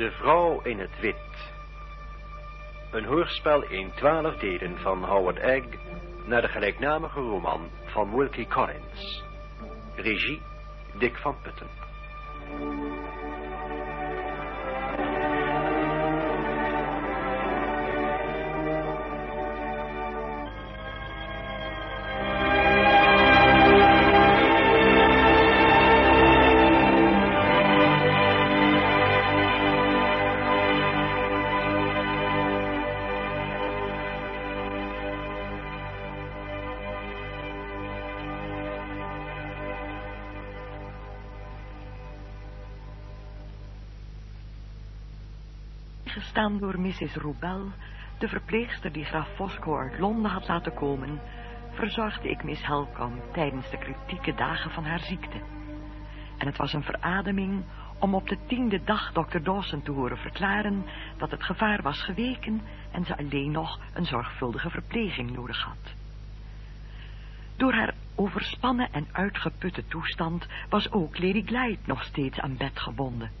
De vrouw in het wit. Een hoorspel in twaalf delen van Howard Egg naar de gelijknamige roman van Wilkie Collins. Regie Dick van Putten. Gestaan door Mrs. Roubel, de verpleegster die graaf Fosco uit Londen had laten komen, verzorgde ik Miss Helcom tijdens de kritieke dagen van haar ziekte. En het was een verademing om op de tiende dag dokter Dawson te horen verklaren dat het gevaar was geweken en ze alleen nog een zorgvuldige verpleging nodig had. Door haar overspannen en uitgeputte toestand was ook Lady Glyde nog steeds aan bed gebonden.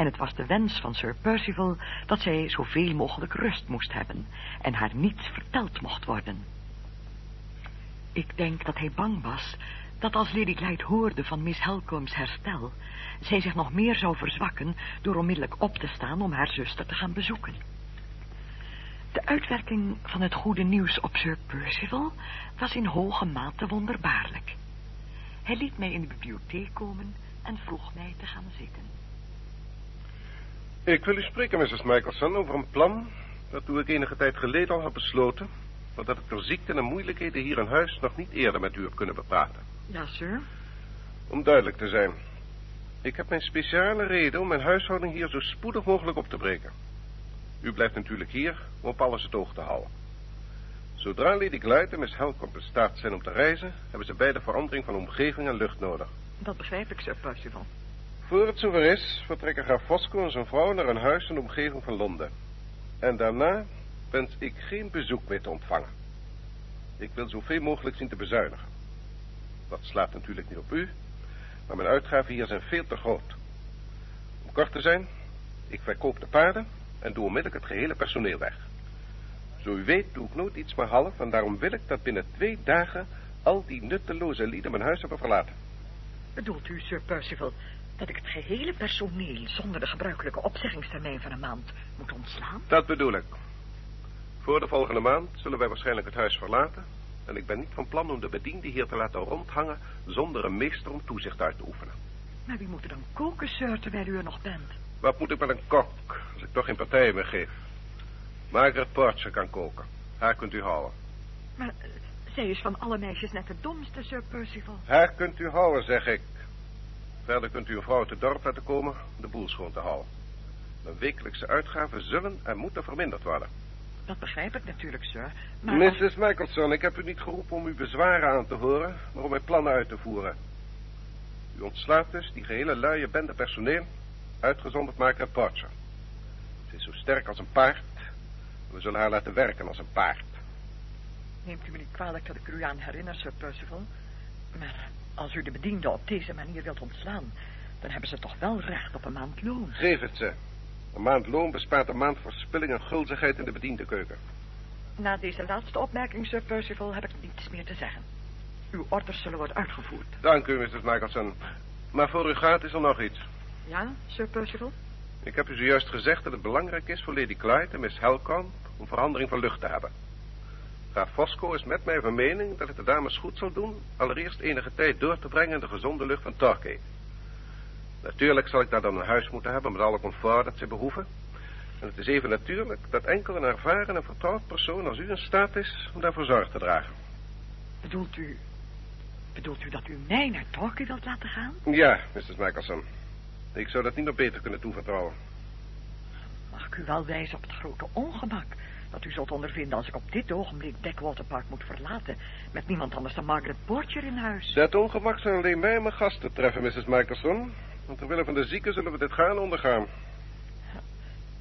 En het was de wens van Sir Percival dat zij zoveel mogelijk rust moest hebben en haar niets verteld mocht worden. Ik denk dat hij bang was dat als Lady Glyde hoorde van Miss Helcomb's herstel, zij zich nog meer zou verzwakken door onmiddellijk op te staan om haar zuster te gaan bezoeken. De uitwerking van het goede nieuws op Sir Percival was in hoge mate wonderbaarlijk. Hij liet mij in de bibliotheek komen en vroeg mij te gaan zitten. Ik wil u spreken, Mrs. Michelson, over een plan dat toen ik enige tijd geleden al had besloten, maar dat ik door ziekten en moeilijkheden hier in huis nog niet eerder met u heb kunnen bepraten. Ja, sir. Om duidelijk te zijn, ik heb mijn speciale reden om mijn huishouding hier zo spoedig mogelijk op te breken. U blijft natuurlijk hier om op alles het oog te houden. Zodra Lady Glyde en Miss Helcom in staat zijn om te reizen, hebben ze beide verandering van omgeving en lucht nodig. Dat begrijp ik, Sir Percival. Voor het zover is, vertrekken Fosco en zijn vrouw naar een huis in de omgeving van Londen. En daarna wens ik geen bezoek meer te ontvangen. Ik wil zoveel mogelijk zien te bezuinigen. Dat slaat natuurlijk niet op u, maar mijn uitgaven hier zijn veel te groot. Om kort te zijn, ik verkoop de paarden en doe onmiddellijk het gehele personeel weg. Zo u weet doe ik nooit iets maar half en daarom wil ik dat binnen twee dagen al die nutteloze lieden mijn huis hebben verlaten. Bedoelt u, Sir Percival, dat ik het gehele personeel zonder de gebruikelijke opzeggingstermijn van een maand moet ontslaan? Dat bedoel ik. Voor de volgende maand zullen wij waarschijnlijk het huis verlaten. En ik ben niet van plan om de bediende hier te laten rondhangen zonder een meester om toezicht uit te oefenen. Maar wie moet er dan koken, sir, terwijl u er nog bent? Wat moet ik met een kok, als ik toch geen partijen meer geef? Margaret Porcher kan koken. Haar kunt u houden. Maar eh, zij is van alle meisjes net het domste, Sir Percival. Haar kunt u houden, zeg ik. Verder kunt u een vrouw uit het dorp laten komen om de boel schoon te houden. Mijn wekelijkse uitgaven zullen en moeten verminderd worden. Dat begrijp ik natuurlijk, sir. Maar Mrs. Michelson, ik heb u niet geroepen om uw bezwaren aan te horen, maar om mijn plannen uit te voeren. U ontslaat dus die gehele luie bende personeel, uitgezonderd Margaret Porcher. Ze is zo sterk als een paard, en we zullen haar laten werken als een paard. Neemt u me niet kwalijk dat ik u aan herinner, Sir Percival. Maar als u de bediende op deze manier wilt ontslaan... dan hebben ze toch wel recht op een maand loon. Geef het ze. Een maand loon bespaart een maand verspilling en gulzigheid in de bediendenkeuken. Na deze laatste opmerking, Sir Percival, heb ik niets meer te zeggen. Uw orders zullen worden uitgevoerd. Dank u, Mrs. Michelson. Maar voor u gaat is er nog iets. Ja, Sir Percival? Ik heb u zojuist gezegd dat het belangrijk is voor Lady Clyde en Miss Helcomb om verandering van lucht te hebben. Graaf Fosco is met mij van mening dat het de dames goed zal doen allereerst enige tijd door te brengen in de gezonde lucht van Torquay. Natuurlijk zal ik daar dan een huis moeten hebben met alle comfort dat ze behoeven. En het is even natuurlijk dat enkel een ervaren en vertrouwd persoon als u in staat is om daarvoor zorg te dragen. Bedoelt u... Bedoelt u dat u mij naar Torquay wilt laten gaan? Ja, Mrs. Michelson. Ik zou dat niet nog beter kunnen toevertrouwen. Mag ik u wel wijzen op het grote ongemak... dat u zult ondervinden als ik op dit ogenblik Backwater Park moet verlaten... met niemand anders dan Margaret Porcher in huis. Dat ongemak zal alleen mij en mijn gasten treffen, Mrs. Michelson. Want terwille van de zieken zullen we dit gaan ondergaan.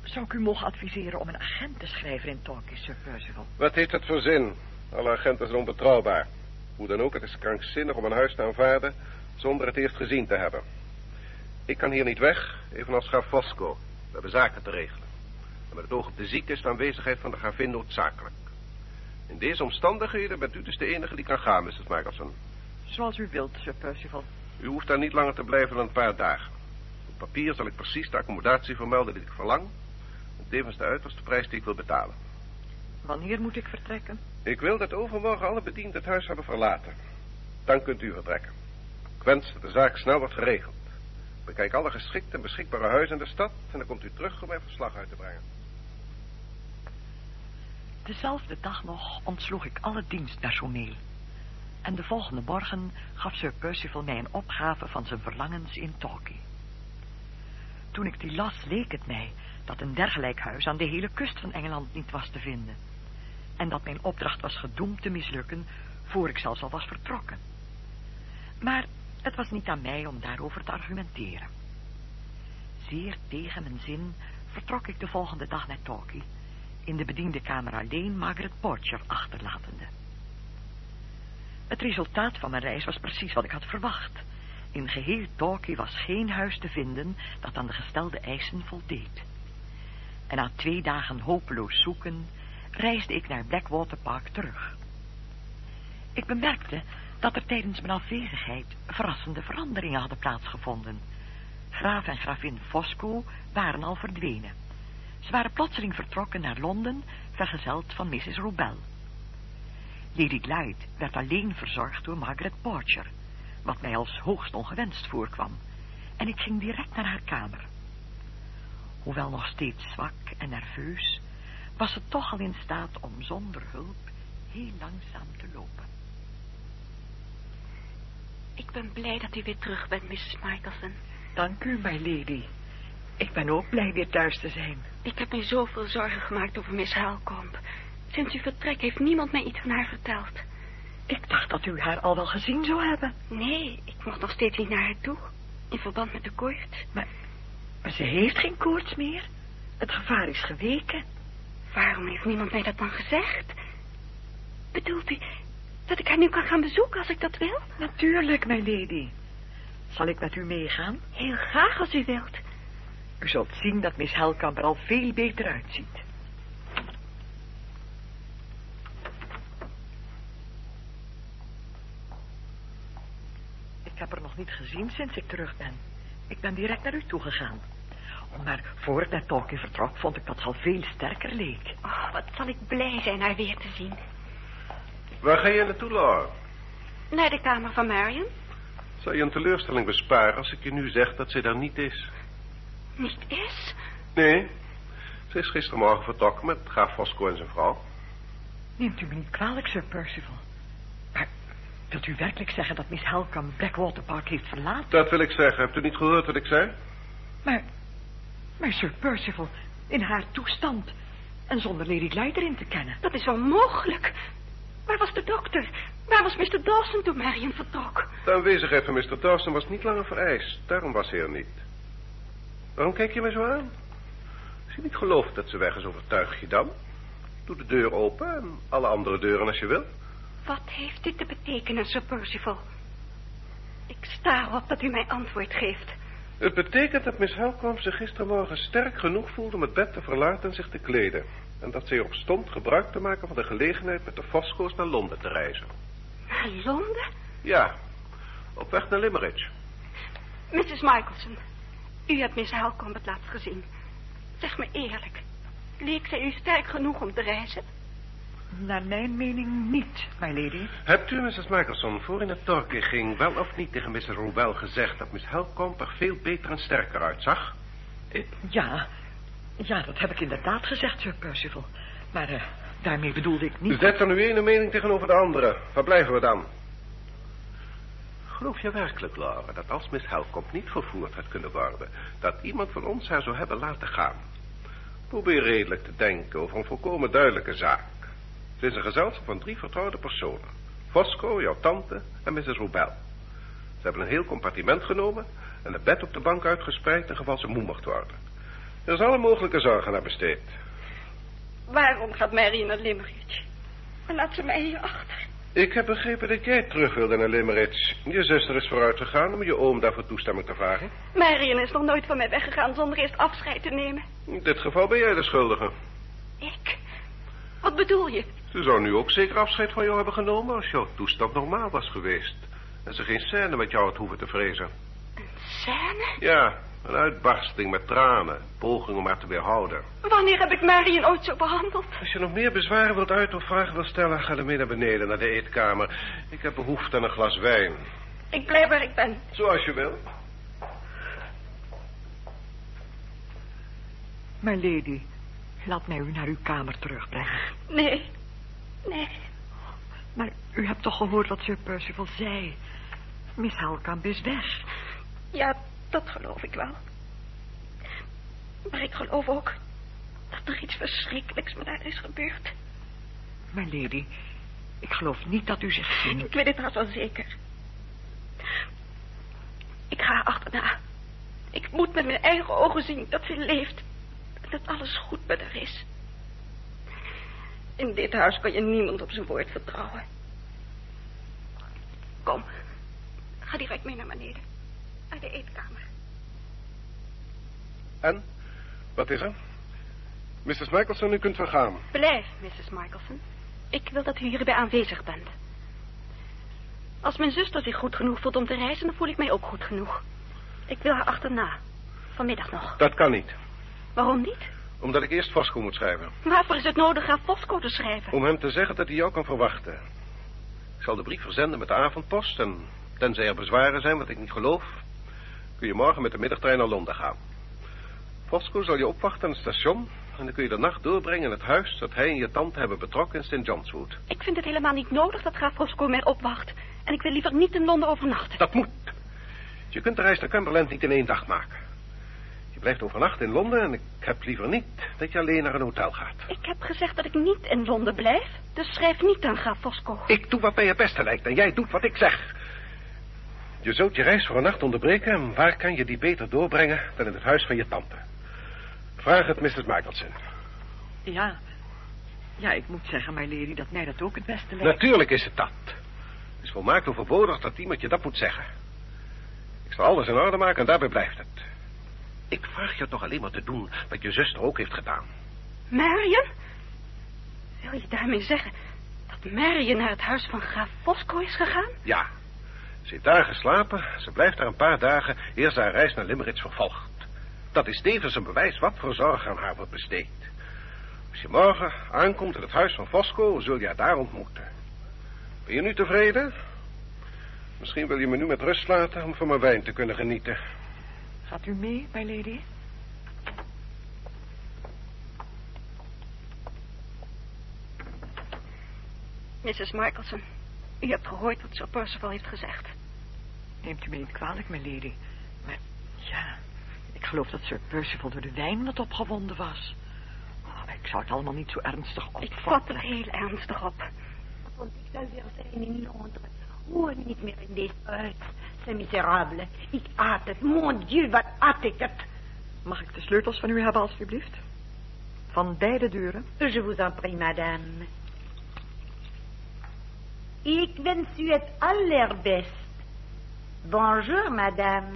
Zou ik u mogen adviseren om een agent te schrijven in Torquay, Sir Percival? Wat heeft het voor zin? Alle agenten zijn onbetrouwbaar. Hoe dan ook, het is krankzinnig om een huis te aanvaarden zonder het eerst gezien te hebben. Ik kan hier niet weg, evenals Fosco. We hebben zaken te regelen. En met het oog op de ziekte is de aanwezigheid van de gravin noodzakelijk. In deze omstandigheden bent u dus de enige die kan gaan, Mrs. Michelson. Zoals u wilt, Sir Percival. U hoeft daar niet langer te blijven dan een paar dagen. Op papier zal ik precies de accommodatie vermelden die ik verlang. En tevens de uiterste prijs die ik wil betalen. Wanneer moet ik vertrekken? Ik wil dat overmorgen alle bedienden het huis hebben verlaten. Dan kunt u vertrekken. Ik wens dat de zaak snel wordt geregeld. Bekijk alle geschikte en beschikbare huizen in de stad... en dan komt u terug om mijn verslag uit te brengen. Dezelfde dag nog ontsloeg ik alle dienstpersoneel. En de volgende morgen gaf Sir Percival mij een opgave van zijn verlangens in Torquay. Toen ik die las, leek het mij dat een dergelijk huis aan de hele kust van Engeland niet was te vinden. En dat mijn opdracht was gedoemd te mislukken, voor ik zelfs al was vertrokken. Maar het was niet aan mij om daarover te argumenteren. Zeer tegen mijn zin vertrok ik de volgende dag naar Torquay, in de bediendenkamer alleen Margaret Porcher achterlatende. Het resultaat van mijn reis was precies wat ik had verwacht. In geheel Torquay was geen huis te vinden dat aan de gestelde eisen voldeed. En na twee dagen hopeloos zoeken, reisde ik naar Blackwater Park terug. Ik bemerkte dat er tijdens mijn afwezigheid verrassende veranderingen hadden plaatsgevonden. Graaf en gravin Fosco waren al verdwenen. Ze waren plotseling vertrokken naar Londen, vergezeld van Mrs. Rubel. Lady Glyde werd alleen verzorgd door Margaret Porcher, wat mij als hoogst ongewenst voorkwam, en ik ging direct naar haar kamer. Hoewel nog steeds zwak en nerveus, was ze toch al in staat om zonder hulp heel langzaam te lopen. Ik ben blij dat u weer terug bent, Mrs. Michelson. Dank u, my lady. Ik ben ook blij weer thuis te zijn. Ik heb me zoveel zorgen gemaakt over Miss Halcomb. Sinds uw vertrek heeft niemand mij iets van haar verteld. Ik dacht dat u haar al wel gezien zou hebben. Nee, ik mocht nog steeds niet naar haar toe. In verband met de koorts. Maar, maar ze heeft geen koorts meer. Het gevaar is geweken. Waarom heeft niemand mij dat dan gezegd? Bedoelt u dat ik haar nu kan gaan bezoeken als ik dat wil? Natuurlijk, mijn lady. Zal ik met u meegaan? Heel graag als u wilt. U zult zien dat Miss Helkamp er al veel beter uitziet. Ik heb haar nog niet gezien sinds ik terug ben. Ik ben direct naar u toegegaan. Maar voor ik naar Tolkien vertrok, vond ik dat ze al veel sterker leek. Oh, wat zal ik blij zijn haar weer te zien. Waar ga je naartoe, Laura? Naar de kamer van Marion? Zal je een teleurstelling besparen als ik je nu zeg dat ze daar niet is? Niet is? Nee. Ze is gistermorgen vertrokken met graaf Fosco en zijn vrouw. Neemt u me niet kwalijk, Sir Percival. Maar wilt u werkelijk zeggen dat Miss Helcom Blackwater Park heeft verlaten? Dat wil ik zeggen. Hebt u niet gehoord wat ik zei? Maar, maar Sir Percival, in haar toestand en zonder Lady Glyde erin te kennen. Dat is onmogelijk. Waar was de dokter? Waar was Mr. Dawson toen Marion vertrok? De aanwezigheid van Mr. Dawson was niet langer vereist. Daarom was hij er niet. Waarom kijk je me zo aan? Als je niet gelooft dat ze weg is, overtuig je dan. Doe de deur open en alle andere deuren als je wil. Wat heeft dit te betekenen, Sir Percival? Ik sta erop dat u mij antwoord geeft. Het betekent dat Miss Helcom zich gistermorgen sterk genoeg voelde om het bed te verlaten en zich te kleden. En dat ze erop stond gebruik te maken van de gelegenheid met de Fosco's naar Londen te reizen. Naar Londen? Ja, op weg naar Limerick. Mrs. Michelson, u hebt Miss Halcombe het laatst gezien. Zeg me eerlijk, leek zij u sterk genoeg om te reizen? Naar mijn mening niet, my lady. Hebt u, Mrs. Michelson, voor u naar Torquay ging, wel of niet tegen Mrs. Rowell gezegd dat Miss Helcombe er veel beter en sterker uitzag? Eh, ja, ja, dat heb ik inderdaad gezegd, Sir Percival. Maar eh, daarmee bedoelde ik niet... Zet er nu ene mening tegenover de andere. Waar blijven we dan? Geloof je werkelijk, Laura, dat als Miss Helcombe niet vervoerd had kunnen worden... dat iemand van ons haar zou hebben laten gaan? Probeer redelijk te denken over een volkomen duidelijke zaak. Het is een gezelschap van drie vertrouwde personen. Fosco, jouw tante en Mrs. Rubel. Ze hebben een heel compartiment genomen... en een bed op de bank uitgespreid in geval ze moe mocht worden. Er is alle mogelijke zorgen naar besteed. Waarom gaat Mary naar Limerick? En laat ze mij hier achter. Ik heb begrepen dat jij terug wilde naar Limerick. Je zuster is vooruit gegaan om je oom daarvoor toestemming te vragen. Marion is nog nooit van mij weggegaan zonder eerst afscheid te nemen. In dit geval ben jij de schuldige. Ik? Wat bedoel je? Ze zou nu ook zeker afscheid van jou hebben genomen als jouw toestand normaal was geweest. En ze geen scène met jou had hoeven te vrezen. Een scène? Ja, een uitbarsting met tranen. Poging om haar te weerhouden. Wanneer heb ik Marion ooit zo behandeld? Als je nog meer bezwaren wilt uit of vragen wilt stellen... ga dan mee naar beneden, naar de eetkamer. Ik heb behoefte aan een glas wijn. Ik blijf waar ik ben. Zoals je wil. My lady, laat mij u naar uw kamer terugbrengen. Nee, nee. Maar u hebt toch gehoord wat Sir Percival zei? Miss Halkamp is weg. Ja, dat geloof ik wel. Maar ik geloof ook dat er iets verschrikkelijks met haar is gebeurd. My lady, ik geloof niet dat u zich gezien... Ik weet het haast wel zeker. Ik ga haar achterna. Ik moet met mijn eigen ogen zien dat ze leeft. En dat alles goed met haar is. In dit huis kan je niemand op zijn woord vertrouwen. Kom, ga direct mee naar beneden. Naar de eetkamer. En? Wat is er? Mrs. Michelson, u kunt vergaan. Blijf, Mrs. Michelson. Ik wil dat u hierbij aanwezig bent. Als mijn zuster zich goed genoeg voelt om te reizen, dan voel ik mij ook goed genoeg. Ik wil haar achterna. Vanmiddag nog. Dat kan niet. Waarom niet? Omdat ik eerst Fosco moet schrijven. Waarvoor is het nodig haar Fosco te schrijven? Om hem te zeggen dat hij jou kan verwachten. Ik zal de brief verzenden met de avondpost... en tenzij er bezwaren zijn, wat ik niet geloof... kun je morgen met de middagtrein naar Londen gaan. Fosco zal je opwachten aan het station... en dan kun je de nacht doorbrengen in het huis... dat hij en je tante hebben betrokken in St. John's Wood. Ik vind het helemaal niet nodig dat graaf Fosco mij opwacht. En ik wil liever niet in Londen overnachten. Dat moet. Je kunt de reis naar Cumberland niet in één dag maken. Je blijft overnachten in Londen en ik heb liever niet dat je alleen naar een hotel gaat. Ik heb gezegd dat ik niet in Londen blijf. Dus schrijf niet aan graaf Fosco. Ik doe wat bij je beste lijkt en jij doet wat ik zeg. Je zult je reis voor een nacht onderbreken en waar kan je die beter doorbrengen dan in het huis van je tante? Vraag het Mrs. Michelson. Ja, ja, ik moet zeggen, my lady, dat mij dat ook het beste lijkt. Natuurlijk is het dat. Het is volmaakt overbodig dat iemand je dat moet zeggen. Ik zal alles in orde maken en daarbij blijft het. Ik vraag je toch alleen maar te doen wat je zuster ook heeft gedaan. Marion? Wil je daarmee zeggen dat Marion naar het huis van graaf Fosco is gegaan? Ja. Ze heeft daar geslapen. Ze blijft daar een paar dagen eer ze haar reis naar Limerick vervolgt. Dat is tevens een bewijs wat voor zorg aan haar wordt besteed. Als je morgen aankomt in het huis van Fosco, zul je haar daar ontmoeten. Ben je nu tevreden? Misschien wil je me nu met rust laten om van mijn wijn te kunnen genieten. Gaat u mee, my lady? Mrs. Michelson, u hebt gehoord wat Sir Percival heeft gezegd. Neemt u me niet kwalijk, my lady. Maar ja, ik geloof dat Sir Percival door de wijn wat opgewonden was. Oh, ik zou het allemaal niet zo ernstig opvatten. Ik vat er heel ernstig op. Want ik zou weer zijn in Londen. Hoor niet meer in deze huis. C'est miserable. Ik haat het. Mon Dieu, wat haat ik het. Mag ik de sleutels van u hebben, alstublieft? Van beide deuren? Je vous en prie, madame. Ik wens u het allerbest. Bonjour, madame.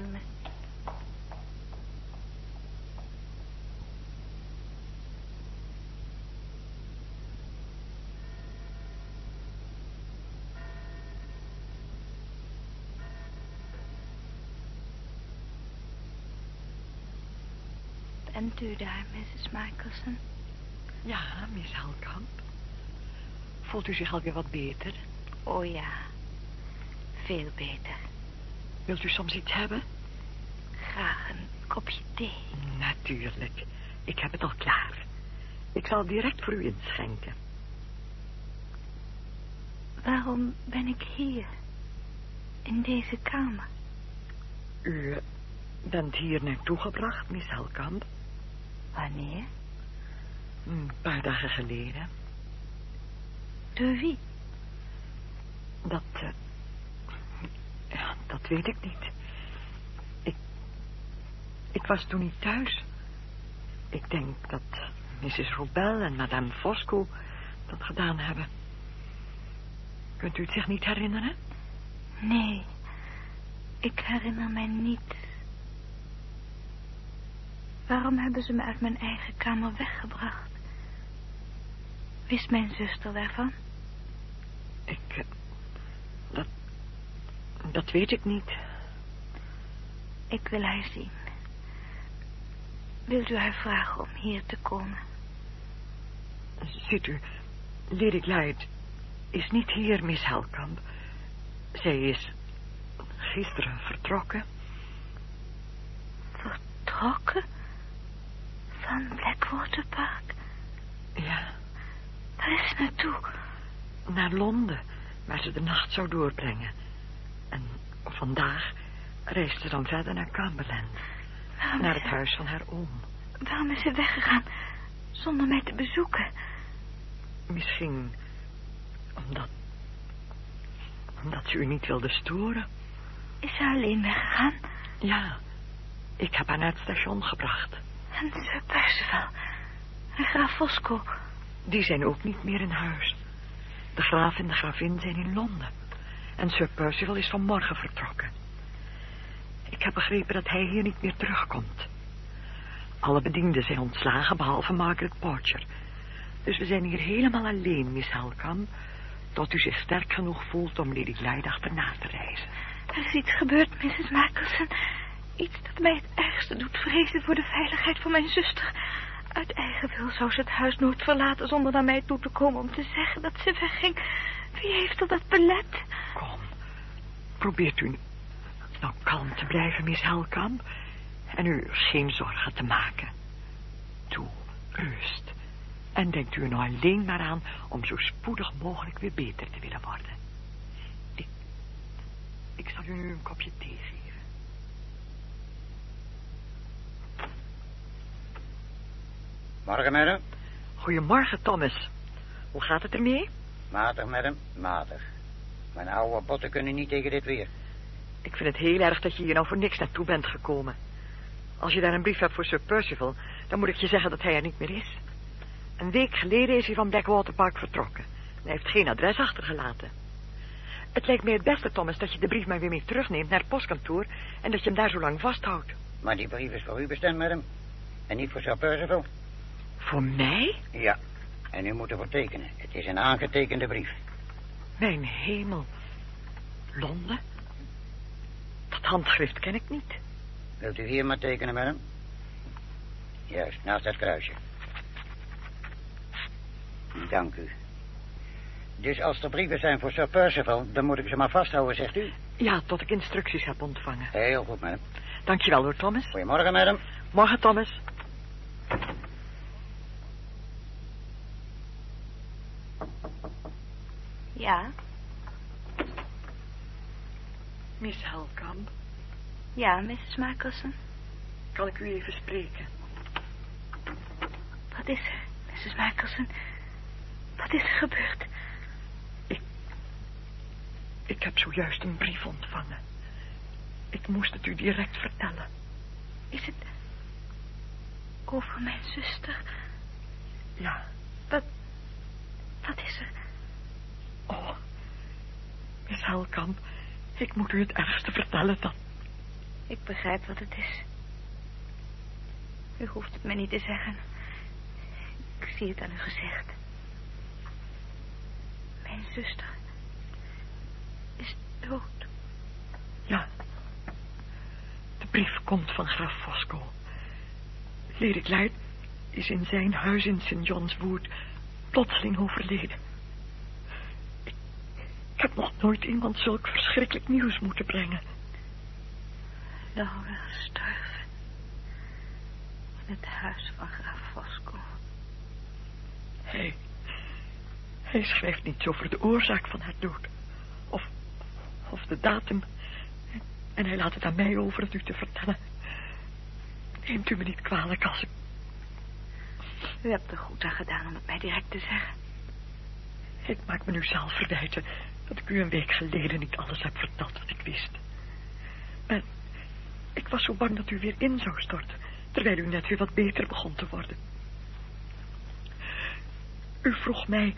Bent u daar, Mrs. Michelson? Ja, Miss Halkamp. Voelt u zich alweer wat beter? Oh ja, veel beter. Wilt u soms iets hebben? Graag een kopje thee. Natuurlijk. Ik heb het al klaar. Ik zal direct voor u inschenken. Waarom ben ik hier? In deze kamer? U eh, bent hier naartoe gebracht, Miss Halkamp. Wanneer? Een paar dagen geleden. Door wie? Dat, eh, ja, dat weet ik niet. Ik, ik was toen niet thuis. Ik denk dat Mrs. Robel en Madame Fosco dat gedaan hebben. Kunt u het zich niet herinneren? Nee, ik herinner mij niet. Waarom hebben ze me uit mijn eigen kamer weggebracht? Wist mijn zuster daarvan? Ik... eh, Dat... Dat weet ik niet. Ik wil haar zien. Wilt u haar vragen om hier te komen? Ziet u, Lady Glyde is niet hier, Miss Helkamp. Zij is gisteren vertrokken. Vertrokken? Van Blackwater Park? Ja, Waar is ze naartoe? naar Londen, waar ze de nacht zou doorbrengen. Vandaag reist ze dan verder naar Cumberland, Waarom, naar het huis van haar oom. waarom is ze weggegaan zonder mij te bezoeken? Misschien omdat... omdat ze u niet wilde storen. Is ze alleen weggegaan? Ja, ik heb haar naar het station gebracht. En Sir Percival en graaf Fosco. Die zijn ook niet meer in huis. De graaf en de gravin zijn in Londen. En Sir Percival is vanmorgen vertrokken. Ik heb begrepen dat hij hier niet meer terugkomt. Alle bedienden zijn ontslagen, behalve Margaret Porcher. Dus we zijn hier helemaal alleen, Miss Helkamp... tot u zich sterk genoeg voelt om Lady Glyde achterna te reizen. Er is iets gebeurd, Mrs. Michelson. Iets dat mij het ergste doet vrezen voor de veiligheid van mijn zuster. Uit eigen wil zou ze het huis nooit verlaten zonder naar mij toe te komen om te zeggen dat ze wegging. Wie heeft er dat belet? Kom, probeert u nou kalm te blijven, Miss Helkamp... en u geen zorgen te maken. Toe, rust. En denkt u er nou alleen maar aan om zo spoedig mogelijk weer beter te willen worden. Ik, ik zal u nu een kopje thee geven. Morgen, madam. Goedemorgen, Thomas. Hoe gaat het ermee? Matig, madam, matig. Mijn oude botten kunnen niet tegen dit weer. Ik vind het heel erg dat je hier nou voor niks naartoe bent gekomen. Als je daar een brief hebt voor Sir Percival, dan moet ik je zeggen dat hij er niet meer is. Een week geleden is hij van Blackwater Park vertrokken. Hij heeft geen adres achtergelaten. Het lijkt mij het beste, Thomas, dat je de brief maar weer mee terugneemt naar het postkantoor... en dat je hem daar zo lang vasthoudt. Maar die brief is voor u bestemd, madam. En niet voor Sir Percival. Voor mij? Ja. En u moet ervoor tekenen. Het is een aangetekende brief. Mijn hemel. Londen? Dat handschrift ken ik niet. Wilt u hier maar tekenen, madam? Juist, naast dat kruisje. Dank u. Dus als er brieven zijn voor Sir Percival, dan moet ik ze maar vasthouden, zegt u? Ja, tot ik instructies heb ontvangen. Heel goed, madam. Dankjewel hoor, Thomas. Goedemorgen, madam. Morgen, Thomas. Ja, Miss Helkamp, ja, Mrs. Michelson. kan ik u even spreken? Wat is er, Mrs. Michelson? Wat is er gebeurd? Ik heb zojuist een brief ontvangen. Ik moest het u direct vertellen. Is het over mijn zuster? Ja. Wat, wat is er? Oh, Miss Helkamp, ik moet u het ergste vertellen dat... Ik begrijp wat het is. U hoeft het mij niet te zeggen. Ik zie het aan uw gezicht. Mijn zuster is dood. Ja. De brief komt van graaf Fosco. Lady Glyde is in zijn huis in St. John's Wood plotseling overleden. Heb nog nooit iemand zulk verschrikkelijk nieuws moeten brengen. Laura gestorven. In het huis van graaf. Hij, hij schrijft niets over de oorzaak van haar dood. Of, of de datum. En hij laat het aan mij over het u te vertellen. Neemt u me niet kwalijk als ik... U hebt er goed aan gedaan om het mij direct te zeggen. Ik maak me nu zelf verwijten dat ik u een week geleden niet alles heb verteld wat ik wist. En ik was zo bang dat u weer in zou storten, terwijl u net weer wat beter begon te worden. U vroeg mij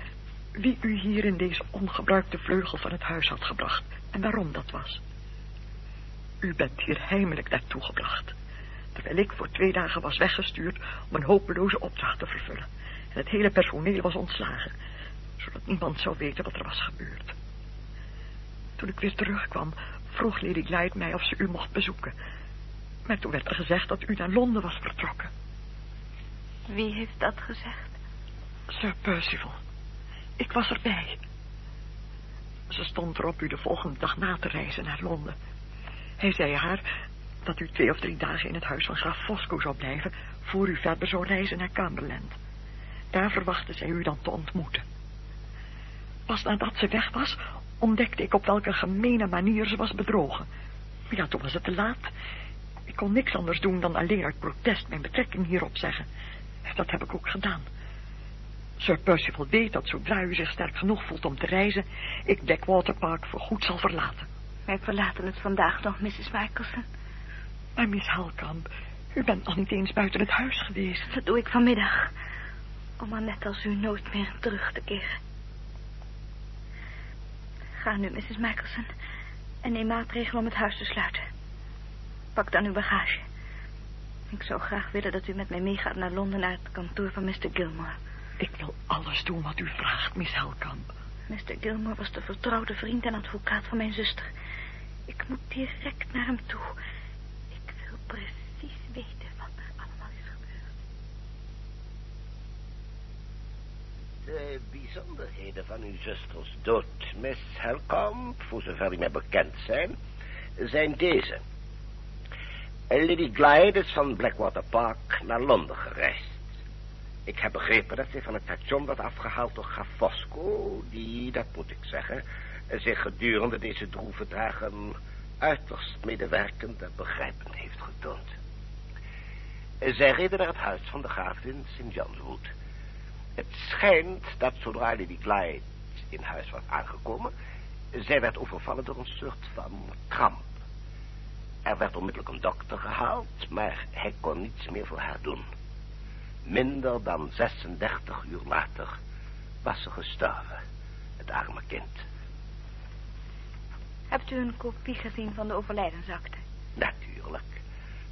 wie u hier in deze ongebruikte vleugel van het huis had gebracht en waarom dat was. U bent hier heimelijk naartoe gebracht, terwijl ik voor twee dagen was weggestuurd om een hopeloze opdracht te vervullen. En het hele personeel was ontslagen, zodat niemand zou weten wat er was gebeurd. Toen ik weer terugkwam, vroeg Lady Glyde mij of ze u mocht bezoeken. Maar toen werd er gezegd dat u naar Londen was vertrokken. Wie heeft dat gezegd? Sir Percival. Ik was erbij. Ze stond erop u de volgende dag na te reizen naar Londen. Hij zei haar dat u twee of drie dagen in het huis van graaf Fosco zou blijven... voor u verder zou reizen naar Cumberland. Daar verwachtte zij u dan te ontmoeten. Pas nadat ze weg was, ontdekte ik op welke gemene manier ze was bedrogen. Maar ja, toen was het te laat. Ik kon niks anders doen dan alleen uit protest mijn betrekking hierop zeggen. Dat heb ik ook gedaan. Sir Percival weet dat zodra u zich sterk genoeg voelt om te reizen... ik Blackwater Park voorgoed zal verlaten. Wij verlaten het vandaag nog, Mrs. Michelson. Maar Miss Helkamp, u bent nog niet eens buiten het huis geweest. Dat doe ik vanmiddag. Om maar net als u nooit meer terug te keren. Ga nu, Mrs. Michelson. En neem maatregelen om het huis te sluiten. Pak dan uw bagage. Ik zou graag willen dat u met mij meegaat naar Londen... naar het kantoor van Mr. Gilmore. Ik wil alles doen wat u vraagt, Miss Helkamp. Mr. Gilmore was de vertrouwde vriend en advocaat van mijn zuster. Ik moet direct naar hem toe. Ik wil precies weten wat er allemaal is gebeurd. De bijzonderheden van uw zusters dood, Miss Helkamp, voor zover die mij bekend zijn, zijn deze. Lady Glyde is van Blackwater Park naar Londen gereisd. Ik heb begrepen dat zij van het station werd afgehaald door Graf Fosco, die, dat moet ik zeggen, zich gedurende deze droeve dagen uiterst medewerkend en begrijpend heeft getoond. Zij reden naar het huis van de graaf in St. John's Wood. Het schijnt dat zodra Lady Glyde in huis was aangekomen, zij werd overvallen door een soort van kramp. Er werd onmiddellijk een dokter gehaald, maar hij kon niets meer voor haar doen. Minder dan 36 uur later was ze gestorven, het arme kind. Hebt u een kopie gezien van de overlijdensakte? Natuurlijk.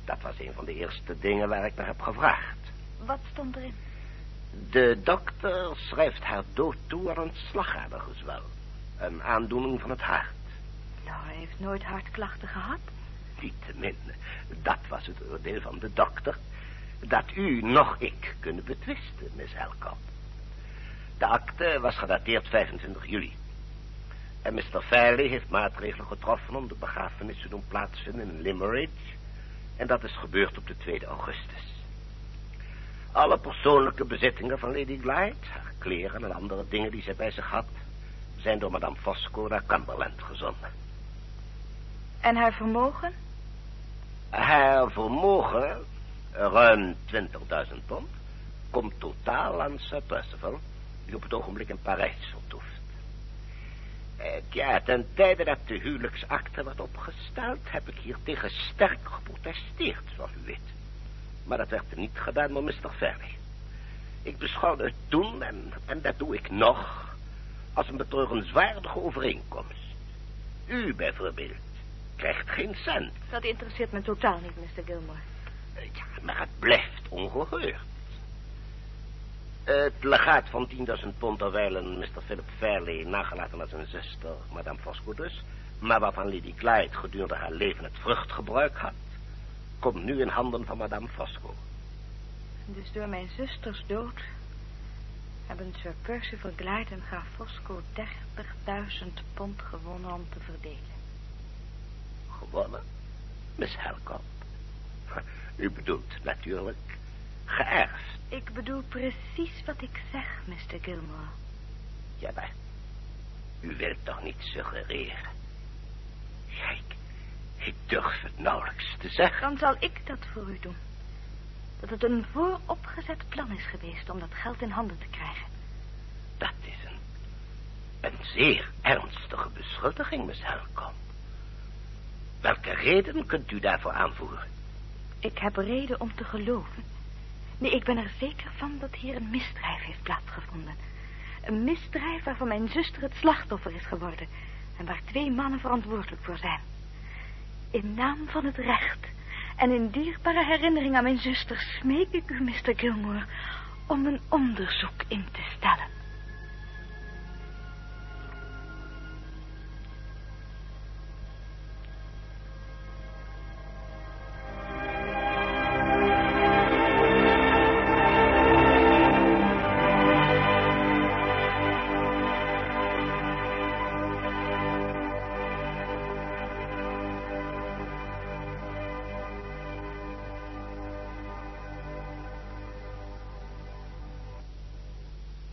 Dat was een van de eerste dingen waar ik naar heb gevraagd. Wat stond erin? De dokter schrijft haar dood toe aan een slagadergezwel. Een aandoening van het hart. Nou, hij heeft nooit hartklachten gehad. Niettemin, dat was het oordeel van de dokter. Dat u nog ik kunnen betwisten, Miss Helkamp. De akte was gedateerd 25 juli. En Mr. Fairley heeft maatregelen getroffen om de begrafenis te doen plaatsvinden in Limerick. En dat is gebeurd op de 2 augustus. Alle persoonlijke bezittingen van Lady Glyde, haar kleren en andere dingen die zij bij zich had, zijn door Madame Fosco naar Cumberland gezonden. En haar vermogen? Haar vermogen, ruim 20.000 pond, komt totaal aan Sir Percival, die op het ogenblik in Parijs vertoeft. Eh, ja, ten tijde dat de huwelijksakte werd opgesteld, heb ik hier tegen sterk geprotesteerd, zoals u weet. Maar dat werd niet gedaan door Mr. Fairley. Ik beschouwde het toen, en, en dat doe ik nog, als een betreurenswaardige overeenkomst. U bijvoorbeeld krijgt geen cent. Dat interesseert me totaal niet, Mr. Gilmore. Ja, maar het blijft ongehoord. Het legaat van 10.000 pond terwijl Mr. Philip Fairley nagelaten aan zijn zuster, Madame Fosco dus, maar waarvan Lady Clyde gedurende haar leven het vruchtgebruik had, komt nu in handen van Madame Fosco. Dus door mijn zusters dood hebben Sir Percival Glyde en Graaf Fosco 30.000 pond gewonnen om te verdelen. Gewonnen? Miss Helkamp. U bedoelt natuurlijk geërfd. Ik bedoel precies wat ik zeg, Mr. Gilmore. Ja, maar u wilt toch niet suggereren? Kijk, ik durf het nauwelijks te zeggen. Dan zal ik dat voor u doen. Dat het een vooropgezet plan is geweest om dat geld in handen te krijgen. Dat is een, een zeer ernstige beschuldiging, Miss Helkamp. Welke reden kunt u daarvoor aanvoeren? Ik heb reden om te geloven. Nee, ik ben er zeker van dat hier een misdrijf heeft plaatsgevonden. Een misdrijf waarvan mijn zuster het slachtoffer is geworden. En waar twee mannen verantwoordelijk voor zijn. In naam van het recht en in dierbare herinnering aan mijn zuster smeek ik u, Mr. Gilmore, om een onderzoek in te stellen.